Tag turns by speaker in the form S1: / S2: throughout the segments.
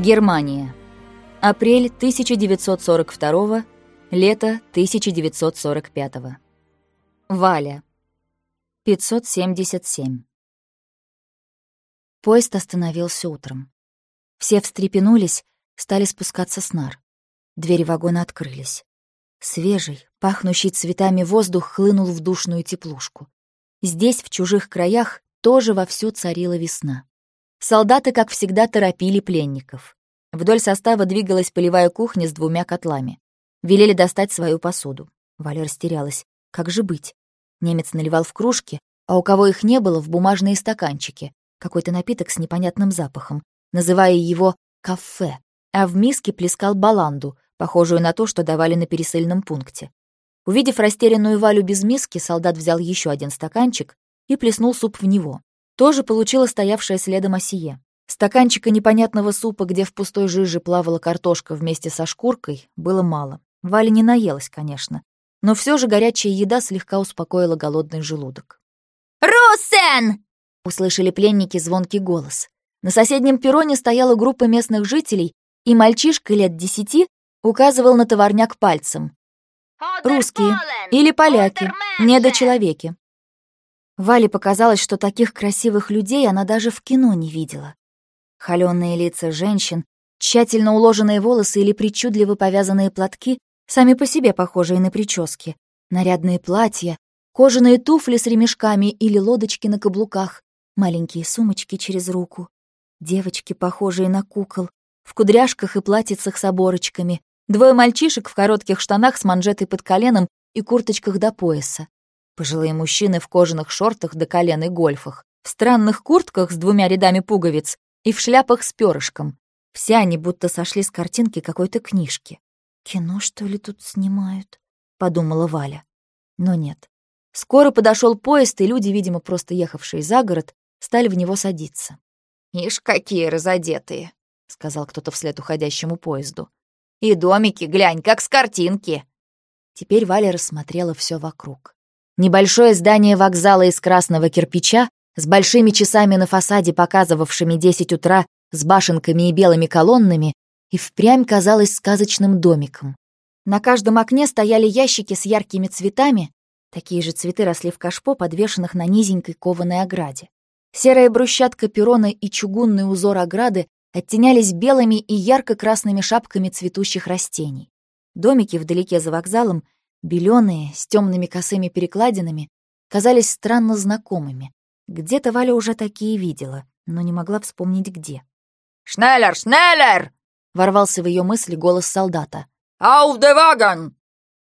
S1: Германия. Апрель 1942, лето 1945. Валя. 577. Поезд остановился утром. Все встрепенулись, стали спускаться с нар. Двери вагона открылись. Свежий, пахнущий цветами воздух хлынул в душную теплушку. Здесь, в чужих краях, тоже вовсю царила весна. Солдаты, как всегда, торопили пленников. Вдоль состава двигалась полевая кухня с двумя котлами. Велели достать свою посуду. Валя растерялась. Как же быть? Немец наливал в кружки, а у кого их не было, в бумажные стаканчики. Какой-то напиток с непонятным запахом, называя его «кафе», а в миске плескал баланду, похожую на то, что давали на пересыльном пункте. Увидев растерянную Валю без миски, солдат взял еще один стаканчик и плеснул суп в него тоже получила стоявшая следом осие. Стаканчика непонятного супа, где в пустой жиже плавала картошка вместе со шкуркой, было мало. Валя не наелась, конечно. Но все же горячая еда слегка успокоила голодный желудок.
S2: «Русен!» — услышали пленники звонкий голос.
S1: На соседнем перроне стояла группа местных жителей, и мальчишка лет десяти указывал на товарняк пальцем. «Русские или поляки, недочеловеки». Вале показалось, что таких красивых людей она даже в кино не видела. Холёные лица женщин, тщательно уложенные волосы или причудливо повязанные платки, сами по себе похожие на прически, нарядные платья, кожаные туфли с ремешками или лодочки на каблуках, маленькие сумочки через руку, девочки, похожие на кукол, в кудряшках и платьицах с оборочками, двое мальчишек в коротких штанах с манжетой под коленом и курточках до пояса, Пожилые мужчины в кожаных шортах до колен и гольфах, в странных куртках с двумя рядами пуговиц и в шляпах с перышком. Все они будто сошли с картинки какой-то книжки. «Кино, что ли, тут снимают?» — подумала Валя. Но нет. Скоро подошел поезд, и люди, видимо, просто ехавшие за город, стали в него садиться.
S2: «Ишь, какие разодетые!» — сказал кто-то вслед уходящему поезду. «И домики, глянь, как с картинки!»
S1: Теперь Валя рассмотрела все вокруг. Небольшое здание вокзала из красного кирпича с большими часами на фасаде, показывавшими 10 утра, с башенками и белыми колоннами, и впрямь казалось сказочным домиком. На каждом окне стояли ящики с яркими цветами, такие же цветы росли в кашпо, подвешенных на низенькой кованой ограде. Серая брусчатка перрона и чугунный узор ограды оттенялись белыми и ярко-красными шапками цветущих растений. Домики вдалеке за вокзалом — беленые, с темными косыми перекладинами, казались странно знакомыми. Где-то Валя уже такие видела, но не могла вспомнить где.
S2: «Шнеллер, шнеллер!»
S1: — ворвался в ее мысли голос солдата.
S2: «Ауф де вагон!»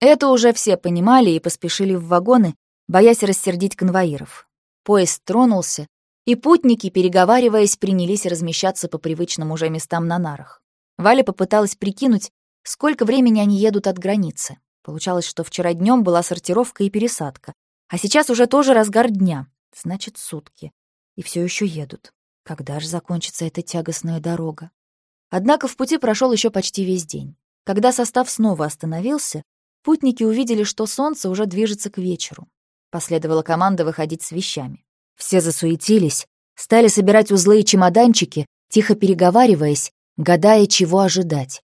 S1: Это уже все понимали и поспешили в вагоны, боясь рассердить конвоиров. Поезд тронулся, и путники, переговариваясь, принялись размещаться по привычным уже местам на нарах. Валя попыталась прикинуть, сколько времени они едут от границы. Получалось, что вчера днем была сортировка и пересадка, а сейчас уже тоже разгар дня, значит, сутки. И все еще едут. Когда же закончится эта тягостная дорога? Однако в пути прошел еще почти весь день. Когда состав снова остановился, путники увидели, что солнце уже движется к вечеру. Последовала команда выходить с вещами. Все засуетились, стали собирать узлы и чемоданчики, тихо переговариваясь, гадая, чего ожидать.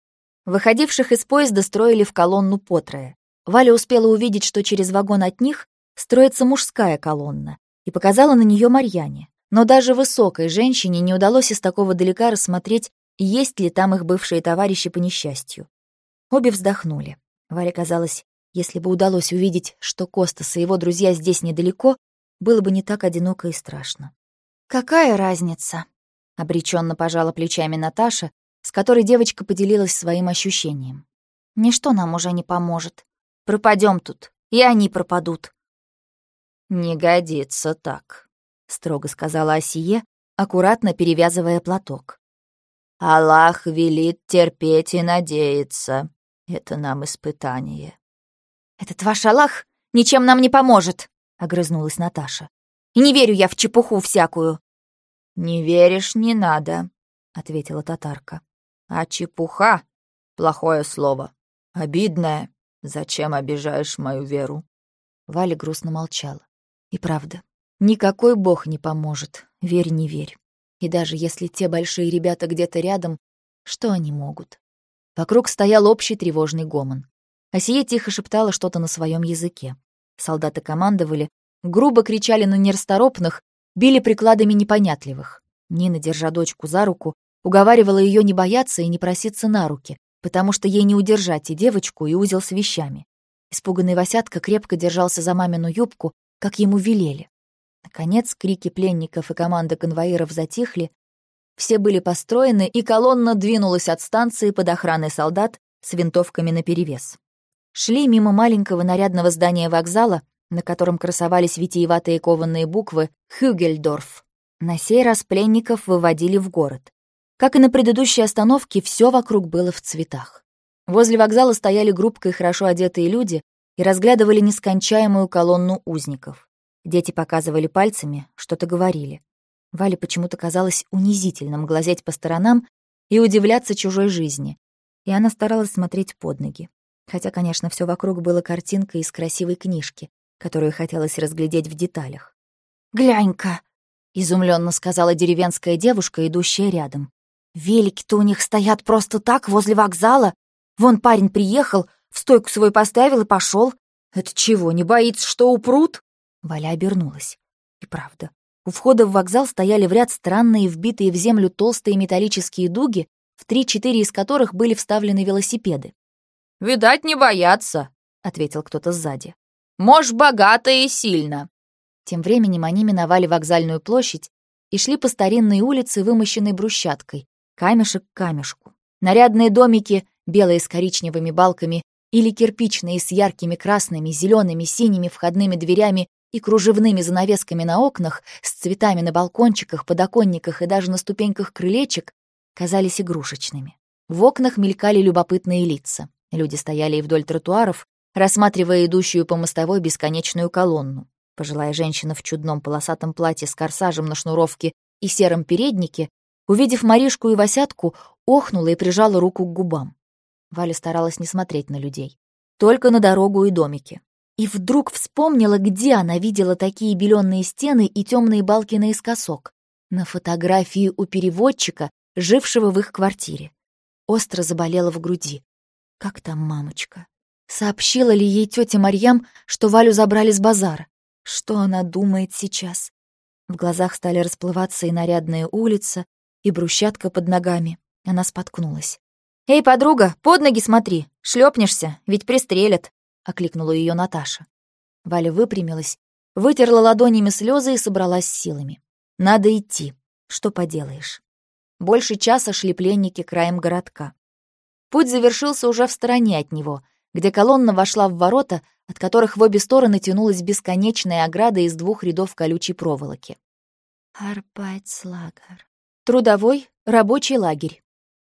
S1: Выходивших из поезда строили в колонну по трое. Валя успела увидеть, что через вагон от них строится мужская колонна, и показала на нее Марьяне. Но даже высокой женщине не удалось из такого далека рассмотреть, есть ли там их бывшие товарищи по несчастью. Обе вздохнули. Варе казалось, если бы удалось увидеть, что Костас и его друзья здесь недалеко, было бы не так одиноко и страшно. «Какая разница?» — обреченно пожала плечами Наташа, которой девочка поделилась своим ощущением. «Ничто нам уже не поможет. Пропадем тут, и они пропадут».
S2: «Не годится так», — строго сказала Осие, аккуратно перевязывая платок. «Аллах велит терпеть и надеяться. Это нам испытание».
S1: «Этот ваш Аллах ничем нам не поможет», — огрызнулась Наташа. «И не верю я в чепуху всякую».
S2: «Не веришь, не надо», — ответила татарка. А чепуха — плохое слово. Обидное. Зачем обижаешь мою веру?
S1: Валя грустно молчала. И правда, никакой бог не поможет, верь, не верь. И даже если те большие ребята где-то рядом, Что они могут? Вокруг стоял общий тревожный гомон. Асия тихо шептала что-то на своем языке. Солдаты командовали, грубо кричали на нерасторопных, били прикладами непонятливых. Нина, держа дочку за руку, уговаривала ее не бояться и не проситься на руки, потому что ей не удержать и девочку, и узел с вещами. Испуганный Васятка крепко держался за мамину юбку, как ему велели. Наконец, крики пленников и команда конвоиров затихли, все были построены, и колонна двинулась от станции под охраной солдат с винтовками наперевес. Шли мимо маленького нарядного здания вокзала, на котором красовались витиеватые кованные буквы «Хюгельдорф». На сей раз пленников выводили в город. Как и на предыдущей остановке, все вокруг было в цветах. Возле вокзала стояли группкой хорошо одетые люди и разглядывали нескончаемую колонну узников. Дети показывали пальцами, что-то говорили. Вале почему-то казалось унизительным глазеть по сторонам и удивляться чужой жизни, и она старалась смотреть под ноги. Хотя, конечно, все вокруг было картинкой из красивой книжки, которую хотелось разглядеть в деталях.
S2: «Глянь-ка!»
S1: — изумленно сказала деревенская девушка, идущая рядом.
S2: «Велики-то у них стоят просто так, возле вокзала. Вон парень приехал, в стойку свой поставил и пошел. Это чего, не боится, что упрут?»
S1: Валя обернулась. И правда, у входа в вокзал стояли в ряд странные, вбитые в землю толстые металлические дуги, в три-четыре из которых были вставлены велосипеды.
S2: «Видать, не боятся», — ответил кто-то сзади. «Может, богато и сильно».
S1: Тем временем они миновали вокзальную площадь и шли по старинной улице, вымощенной брусчаткой, камешек к камешку. Нарядные домики, белые с коричневыми балками, или кирпичные с яркими красными, зелеными, синими входными дверями и кружевными занавесками на окнах, с цветами на балкончиках, подоконниках и даже на ступеньках крылечек, казались игрушечными. В окнах мелькали любопытные лица. Люди стояли и вдоль тротуаров, рассматривая идущую по мостовой бесконечную колонну. Пожилая женщина в чудном полосатом платье с корсажем на шнуровке и сером переднике, увидев Маришку и Васятку, охнула и прижала руку к губам. Валя старалась не смотреть на людей, только на дорогу и домики. И вдруг вспомнила, где она видела такие беленные стены и темные балки наискосок. На фотографии у переводчика, жившего в их квартире. Остро заболела в груди. Как там мамочка? Сообщила ли ей тетя Марьям, что Валю забрали с базара? Что она думает сейчас? В глазах стали расплываться и нарядная улица, и брусчатка под ногами. Она споткнулась. «Эй, подруга, под ноги смотри, шлепнешься, ведь пристрелят!» — окликнула ее Наташа. Валя выпрямилась, вытерла ладонями слезы и собралась силами. «Надо идти. Что поделаешь?» Больше часа шли пленники краем городка. Путь завершился уже в стороне от него, где колонна вошла в ворота, от которых в обе стороны тянулась бесконечная ограда из двух рядов колючей проволоки. «Арбайтслагер». Трудовой, рабочий лагерь.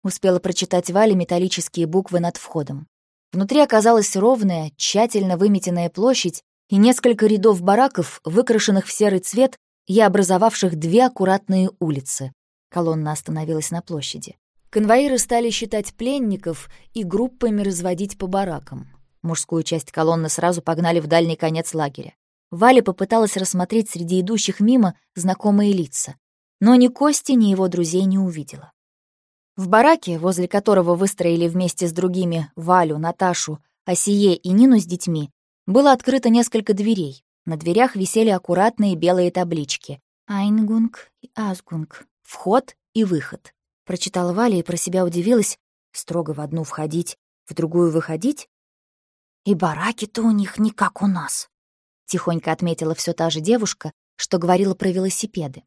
S1: Успела прочитать Валя металлические буквы над входом. Внутри оказалась ровная, тщательно выметенная площадь и несколько рядов бараков, выкрашенных в серый цвет и образовавших две аккуратные улицы. Колонна остановилась на площади. Конвоиры стали считать пленников и группами разводить по баракам. Мужскую часть колонны сразу погнали в дальний конец лагеря. Валя попыталась рассмотреть среди идущих мимо знакомые лица, но ни Кости, ни его друзей не увидела. В бараке, возле которого выстроили вместе с другими Валю, Наташу, Осие и Нину с детьми, было открыто несколько дверей. На дверях висели аккуратные белые таблички «Айнгунг» и «Азгунг» — «Вход» и «Выход». Прочитала Валя и про себя удивилась. Строго в одну входить, в другую выходить?
S2: «И бараки-то у них не как у нас», —
S1: тихонько отметила все та же девушка, что говорила про велосипеды.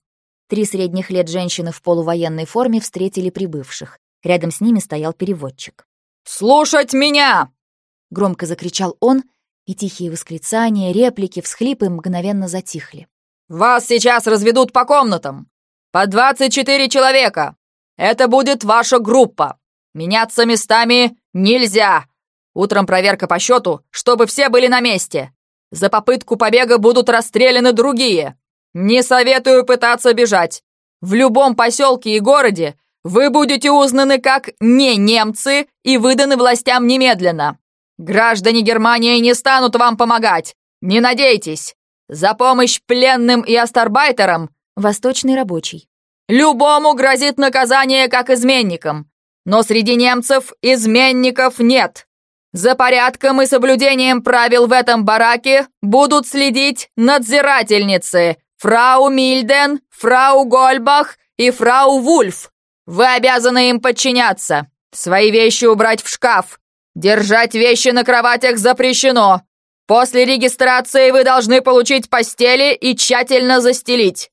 S1: Три средних лет женщины в полувоенной форме встретили прибывших. Рядом с ними стоял переводчик.
S3: «Слушать меня!»
S1: — громко закричал он, и тихие восклицания, реплики, всхлипы мгновенно затихли.
S3: «Вас сейчас разведут по комнатам! По двадцать четыре человека! Это будет ваша группа! Меняться местами нельзя! Утром проверка по счету, чтобы все были на месте! За попытку побега будут расстреляны другие! «Не советую пытаться бежать. В любом поселке и городе вы будете узнаны как не немцы и выданы властям немедленно. Граждане Германии не станут вам помогать. Не надейтесь. За помощь пленным и астарбайтерам
S1: Восточный рабочий.
S3: Любому грозит наказание как изменникам. но среди немцев изменников нет. За порядком и соблюдением правил в этом бараке будут следить надзирательницы фрау Мильден, фрау Гольбах и фрау Вульф. Вы обязаны им подчиняться. Свои вещи убрать в шкаф. Держать вещи на кроватях запрещено. После регистрации вы должны получить постели и тщательно застелить.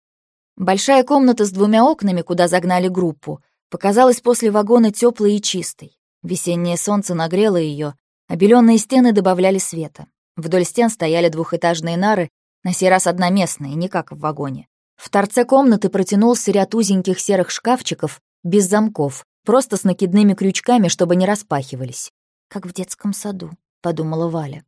S1: Большая комната с двумя окнами, куда загнали группу, показалась после вагона теплой и чистой. Весеннее солнце нагрело ее, Обеленные стены добавляли света. Вдоль стен стояли двухэтажные нары, на сей раз одноместные, не как в вагоне. В торце комнаты протянулся ряд узеньких серых шкафчиков, без замков, просто с накидными крючками, чтобы не распахивались. «Как в детском саду», — подумала Валя.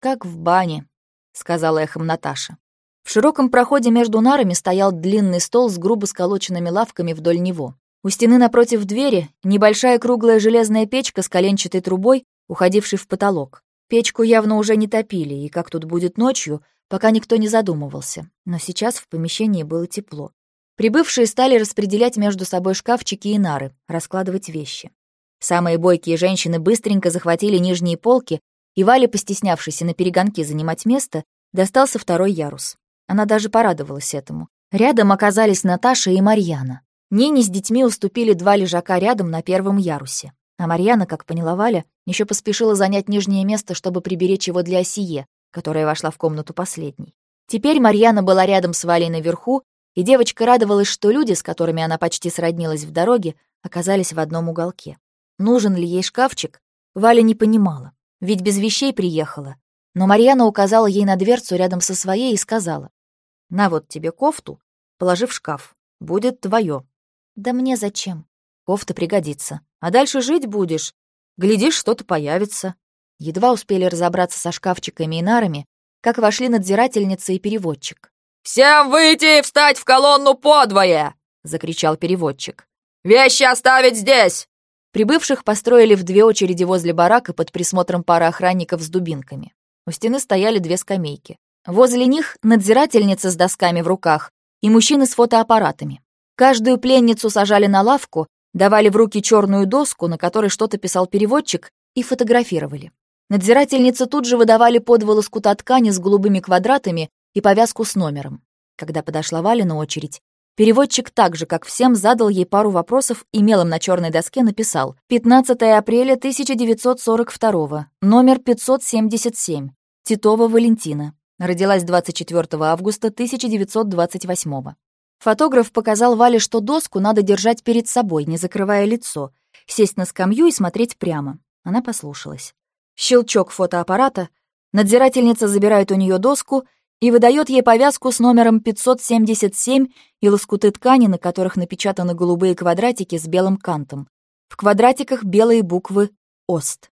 S1: «Как в бане», — сказала эхом Наташа. В широком проходе между нарами стоял длинный стол с грубо сколоченными лавками вдоль него. У стены напротив двери небольшая круглая железная печка с коленчатой трубой уходивший в потолок. Печку явно уже не топили, и как тут будет ночью, пока никто не задумывался. Но сейчас в помещении было тепло. Прибывшие стали распределять между собой шкафчики и нары, раскладывать вещи. Самые бойкие женщины быстренько захватили нижние полки, и Валя, постеснявшись на перегонки занимать место, достался второй ярус. Она даже порадовалась этому. Рядом оказались Наташа и Марьяна. Нине с детьми уступили два лежака рядом на первом ярусе. А Марьяна, как поняла Валя, еще поспешила занять нижнее место, чтобы приберечь его для Осие, которая вошла в комнату последней. Теперь Марьяна была рядом с Валей наверху, и девочка радовалась, что люди, с которыми она почти сроднилась в дороге, оказались в одном уголке. Нужен ли ей шкафчик, Валя не понимала, ведь без вещей приехала. Но Марьяна указала ей на дверцу рядом со своей и сказала, «На вот тебе кофту, положи в шкаф, будет твое». «Да мне зачем?» Кофта пригодится. А дальше жить будешь. Глядишь, что-то появится. Едва успели разобраться со шкафчиками и нарами, как вошли надзирательница и переводчик.
S3: «Всем выйти и встать в колонну подвое!» — закричал переводчик. «Вещи оставить здесь!»
S1: Прибывших построили в две очереди возле барака под присмотром пары охранников с дубинками. У стены стояли две скамейки. Возле них надзирательница с досками в руках и мужчины с фотоаппаратами. Каждую пленницу сажали на лавку, давали в руки черную доску, на которой что-то писал переводчик, и фотографировали. Надзирательницы тут же выдавали под лоскута ткани с голубыми квадратами и повязку с номером. Когда подошла Валя на очередь, переводчик так же, как всем, задал ей пару вопросов и мелом на черной доске написал «15 апреля 1942, номер 577, Титова Валентина. Родилась 24 августа 1928 Фотограф показал Вале, что доску надо держать перед собой, не закрывая лицо, сесть на скамью и смотреть прямо. Она послушалась. Щелчок фотоаппарата, надзирательница забирает у нее доску и выдает ей повязку с номером 577 и лоскуты ткани, на которых напечатаны голубые квадратики с белым кантом. В квадратиках белые буквы «ОСТ».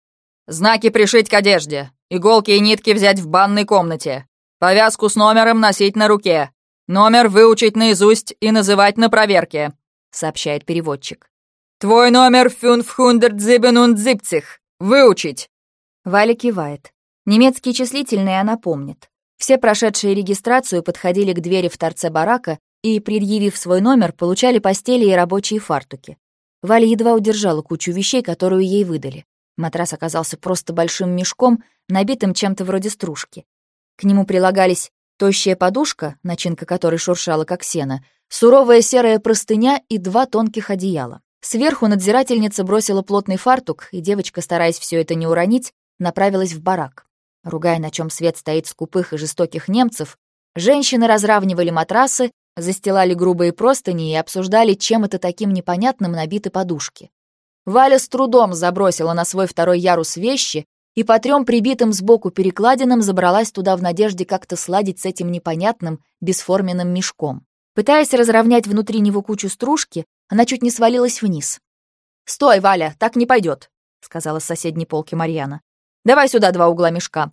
S3: «Знаки пришить к одежде. Иголки и нитки взять в банной комнате. Повязку с номером носить на руке. «Номер выучить наизусть и называть на проверке», — сообщает переводчик. «Твой номер фюнфхундерт-зибенундзипцих. Выучить!»
S1: Валя кивает. Немецкий числительный она помнит. Все прошедшие регистрацию подходили к двери в торце барака и, предъявив свой номер, получали постели и рабочие фартуки. Валя едва удержала кучу вещей, которую ей выдали. Матрас оказался просто большим мешком, набитым чем-то вроде стружки. К нему прилагались Тощая подушка, начинка которой шуршала как сено, суровая серая простыня и два тонких одеяла. Сверху надзирательница бросила плотный фартук, и девочка, стараясь все это не уронить, направилась в барак. Ругая, на чем свет стоит скупых и жестоких немцев, женщины разравнивали матрасы, застилали грубые простыни и обсуждали, чем это таким непонятным набиты подушки. Валя с трудом забросила на свой второй ярус вещи и по трем прибитым сбоку перекладинам забралась туда в надежде как-то сладить с этим непонятным, бесформенным мешком. Пытаясь разровнять внутри него кучу стружки, она чуть не свалилась вниз. «Стой, Валя, так не пойдет, сказала с соседней полки Марьяна. «Давай сюда два угла мешка».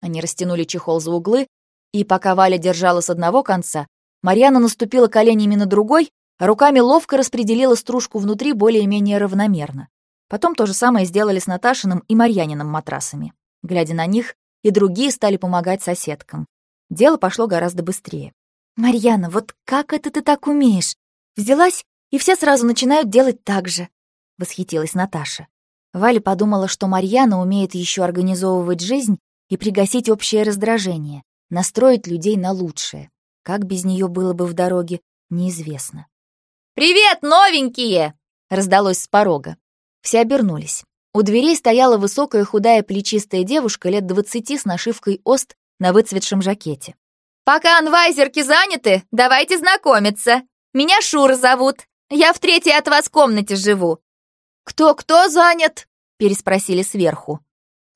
S1: Они растянули чехол за углы, и пока Валя держала с одного конца, Марьяна наступила коленями на другой, а руками ловко распределила стружку внутри более-менее равномерно. Потом то же самое сделали с Наташиным и Марьяниным матрасами. Глядя на них, и другие стали помогать соседкам. Дело пошло гораздо быстрее. «Марьяна, вот как это ты так умеешь? Взялась, и все сразу начинают делать так же».
S4: — восхитилась Наташа. Валя подумала, что Марьяна умеет еще организовывать жизнь и пригасить общее раздражение, настроить людей на лучшее. Как без нее было бы в дороге, неизвестно.
S1: «Привет, новенькие!» — раздалось с порога.
S4: Все обернулись. У дверей стояла высокая худая плечистая девушка лет двадцати с нашивкой «Ост» на выцветшем жакете.
S1: «Пока анвайзерки заняты, давайте знакомиться. Меня Шура зовут. Я в третьей от вас комнате живу».
S4: «Кто-кто занят?» — переспросили сверху.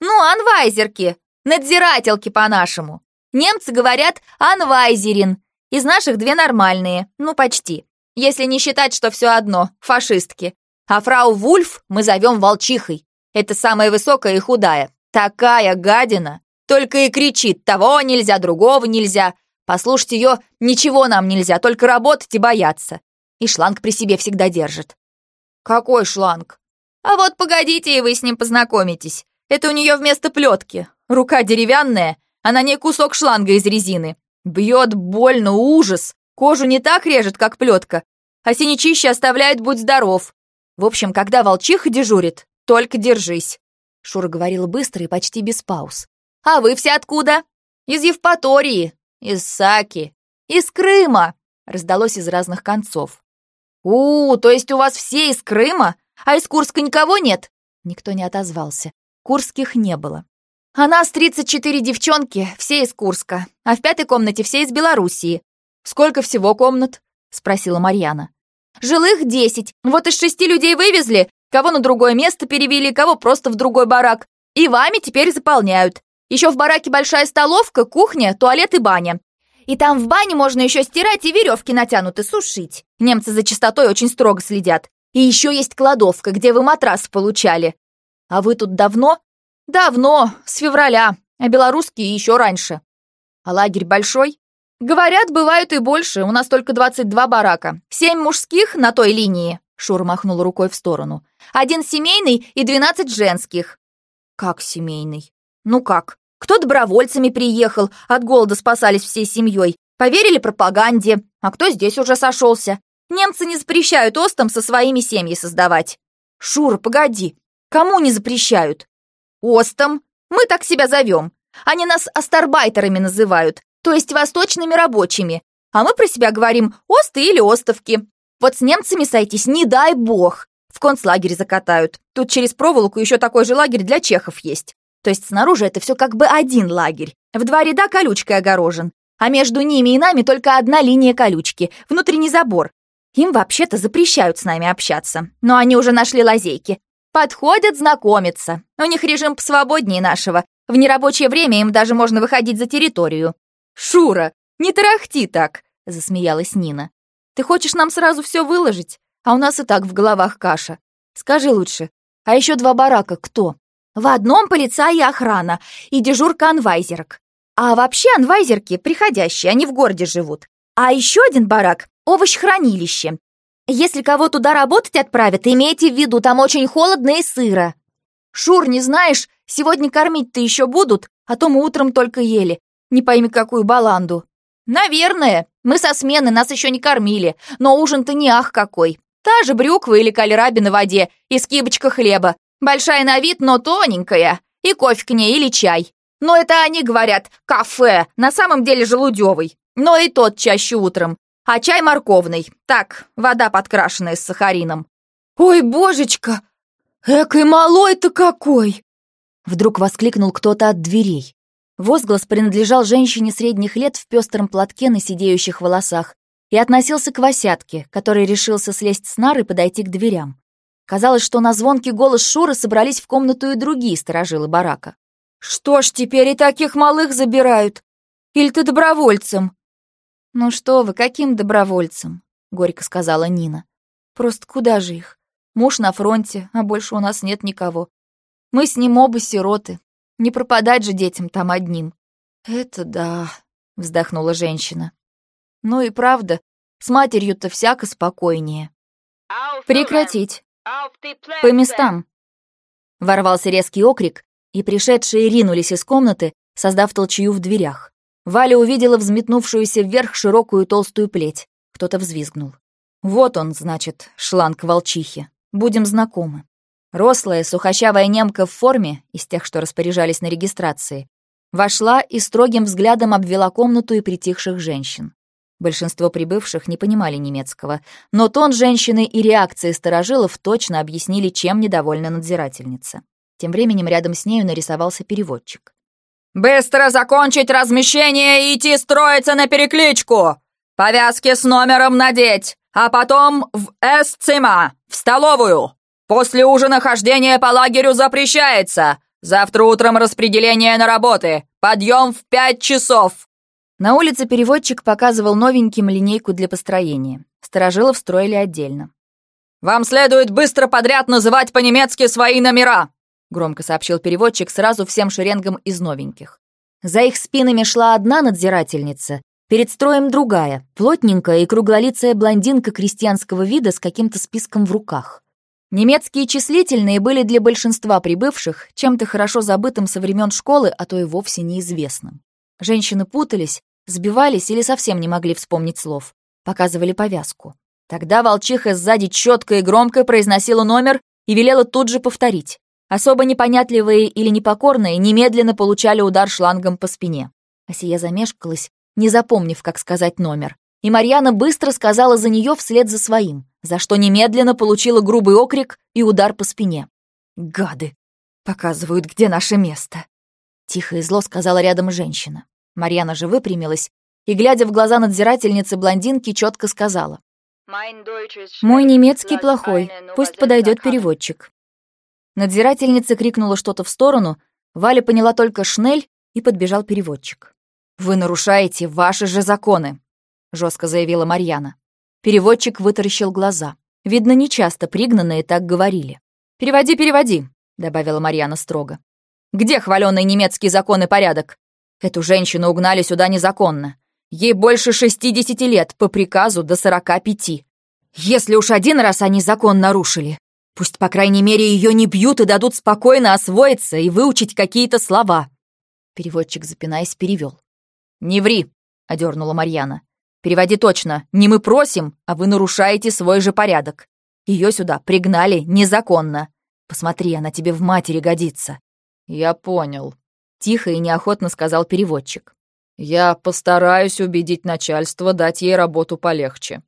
S1: «Ну, анвайзерки, надзирательки по-нашему. Немцы говорят «анвайзерин». Из наших две нормальные, ну почти. Если не считать, что все одно, фашистки. А фрау Вульф мы зовем волчихой. Это самая высокая и худая. Такая гадина. Только и кричит, того нельзя, другого нельзя. Послушать ее ничего нам нельзя, только работать и бояться. И шланг при себе всегда держит. Какой шланг? А вот погодите, и вы с ним познакомитесь. Это у нее вместо плетки. Рука деревянная, а на ней кусок шланга из резины. Бьет больно, ужас. Кожу не так режет, как плетка, а синячище оставляет «будь здоров». В общем, когда волчиха дежурит, только держись.
S4: Шура говорила быстро и почти без пауз.
S1: «А вы все откуда?» «Из Евпатории, из Саки, из Крыма!» Раздалось из разных концов. «У, то есть у вас все из Крыма? А из Курска никого нет?»
S4: Никто не отозвался. Курских не было.
S1: «А нас 34 девчонки, все из Курска, а в пятой комнате все из Белоруссии». «Сколько всего комнат?» — спросила Марьяна. «Жилых десять. Вот из шести людей вывезли, кого на другое место перевели, кого просто в другой барак. И вами теперь заполняют. Еще в бараке большая столовка, кухня, туалет и баня. И там в бане можно еще стирать и веревки натянуты сушить. Немцы за чистотой очень строго следят. И еще есть кладовка, где вы матрас получали. А вы тут давно? Давно, с февраля, а белорусские еще раньше. А лагерь большой? Говорят, бывают и больше, у нас только 22 барака. Семь мужских на той линии, Шур махнул рукой в сторону. Один семейный и 12 женских. Как семейный? Ну как? Кто добровольцами приехал, от голода спасались всей семьей. Поверили пропаганде, а кто здесь уже сошелся? Немцы не запрещают остам со своими семьи создавать. Шур, погоди, кому не запрещают? Остам. Мы так себя зовем. Они нас астарбайтерами называют, то есть восточными рабочими. А мы про себя говорим осты или остовки. Вот с немцами сойтись, не дай бог. В концлагерь закатают. Тут через проволоку еще такой же лагерь для чехов есть. То есть снаружи это все как бы один лагерь. В два ряда колючкой огорожен. А между ними и нами только одна линия колючки, внутренний забор. Им вообще-то запрещают с нами общаться. Но они уже нашли лазейки. Подходят знакомиться. У них режим посвободнее нашего. В нерабочее время им даже можно выходить за территорию. «Шура, не тарахти так!» — засмеялась Нина. «Ты хочешь нам сразу все выложить? А у нас и так в головах каша. Скажи лучше, а еще два барака кто?» В одном полицай и охрана, и дежурка анвайзерок. А вообще анвайзерки приходящие, они в городе живут. А еще один барак — овощхранилище. Если кого туда работать отправят, имейте в виду, там очень холодно и сыро. Шур, не знаешь, сегодня кормить-то еще будут, а то мы утром только ели. Не пойми, какую баланду. Наверное. Мы со смены нас еще не кормили, но ужин-то не ах какой. Та же брюква или кальраби на воде и скибочка хлеба. Большая на вид, но тоненькая. И кофе к ней или чай. Но это они говорят «кафе», на самом деле желудевый. Но и тот чаще утром. А чай морковный. Так, вода подкрашенная с сахарином. «Ой, божечка! Экой малой-то какой!»
S4: Вдруг воскликнул кто-то от дверей. Возглас принадлежал женщине средних лет в пестром платке на сидеющих волосах и относился к Васятке, который решился слезть с нары и подойти к дверям. Казалось, что на звонкий голос Шуры собрались в комнату и другие сторожилы барака.
S1: «Что ж, теперь и таких малых забирают? Или ты добровольцем?»
S4: «Ну что вы, каким добровольцем?» — горько сказала Нина. «Просто куда же их? Муж на фронте, а больше у нас нет никого. Мы с ним оба сироты. Не пропадать же детям там одним». «Это да», — вздохнула женщина. «Ну и правда, с матерью-то всяко спокойнее». «Прекратить!» «По местам!» Ворвался резкий окрик, и пришедшие ринулись из комнаты, создав толчью в дверях. Валя увидела взметнувшуюся вверх широкую толстую плеть. Кто-то взвизгнул. Вот он, значит, шланг волчихи.
S1: будем знакомы. Рослая, сухощавая немка в форме, из тех, что распоряжались на регистрации, вошла и строгим взглядом обвела комнату и притихших женщин. Большинство прибывших не понимали немецкого, но тон женщины и реакции сторожилов точно объяснили, чем недовольна надзирательница. Тем временем рядом с нею нарисовался переводчик.
S3: «Быстро закончить размещение и идти строиться на перекличку! Повязки с номером надеть, а потом в Эсцима, в столовую! После ужина хождение по лагерю запрещается! Завтра утром распределение на работы! Подъем в пять часов!»
S1: На улице переводчик показывал новеньким линейку для построения. Сторожилов строили отдельно.
S3: «Вам следует быстро подряд называть по-немецки свои номера!» громко сообщил переводчик сразу всем шеренгам из новеньких.
S1: За их спинами шла одна надзирательница, перед строем другая, плотненькая и круглолицая блондинка крестьянского вида с каким-то списком в руках. Немецкие числительные были для большинства прибывших чем-то хорошо забытым со времен школы, а то и вовсе неизвестным. Женщины путались, сбивались или совсем не могли вспомнить слов. Показывали повязку. Тогда волчиха сзади четко и громко произносила номер и велела тут же повторить. Особо непонятливые или непокорные немедленно получали удар шлангом по спине. Асия замешкалась, не запомнив, как сказать номер. И Марьяна быстро сказала за нее вслед за своим, за что немедленно получила грубый окрик и удар по спине. «Гады! Показывают, где наше место!» Тихо и зло сказала рядом женщина. Марьяна же выпрямилась и, глядя в глаза надзирательницы блондинки, четко сказала. «Мой немецкий плохой, пусть подойдет переводчик». Надзирательница крикнула что-то в сторону, Валя поняла только шнель, и подбежал переводчик. «Вы нарушаете ваши же законы», — жестко заявила Марьяна. Переводчик вытаращил глаза. Видно, нечасто пригнанные так говорили. «Переводи, переводи», — добавила Марьяна строго. «Где хваленный немецкий закон и порядок? Эту женщину угнали сюда незаконно. Ей больше шестидесяти лет, по приказу до сорока пяти. Если уж один раз они закон нарушили, пусть, по крайней мере, ее не бьют и дадут спокойно освоиться и выучить какие-то слова». Переводчик, запинаясь, перевел. «Не ври», — одернула Марьяна. «Переводи точно. Не мы просим, а вы нарушаете свой же порядок. Ее сюда пригнали незаконно. Посмотри, она тебе в матери годится». «Я понял», Тихо и неохотно сказал переводчик. «Я постараюсь убедить начальство дать ей работу полегче.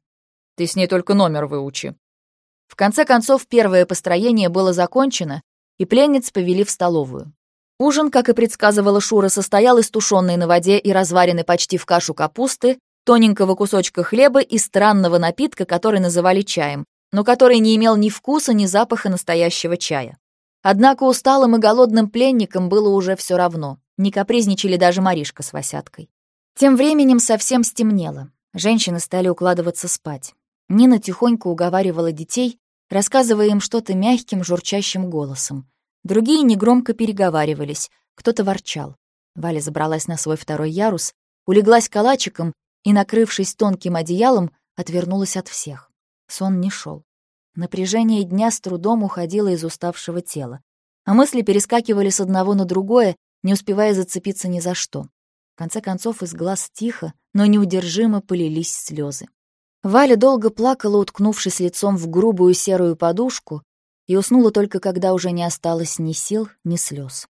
S1: Ты с ней только номер выучи». В конце концов, первое построение было закончено, и пленниц повели в столовую. Ужин, как и предсказывала Шура, состоял из тушенной на воде и разваренной почти в кашу капусты, тоненького кусочка хлеба и странного напитка, который называли чаем, но который не имел ни вкуса, ни запаха настоящего чая. Однако усталым и голодным пленникам было уже все равно. Не капризничали даже Маришка с Васяткой. Тем временем совсем стемнело. Женщины стали укладываться спать. Нина тихонько уговаривала детей, рассказывая им что-то мягким, журчащим голосом. Другие негромко переговаривались, кто-то ворчал. Валя забралась на свой второй ярус, улеглась калачиком и, накрывшись тонким одеялом, отвернулась от всех. Сон не шел. Напряжение дня с трудом уходило из уставшего тела, а мысли перескакивали с одного на другое, не успевая зацепиться ни за что. В конце концов, из глаз тихо, но неудержимо полились слезы. Валя долго плакала, уткнувшись лицом в грубую серую подушку, и уснула только когда уже не осталось ни сил, ни слез.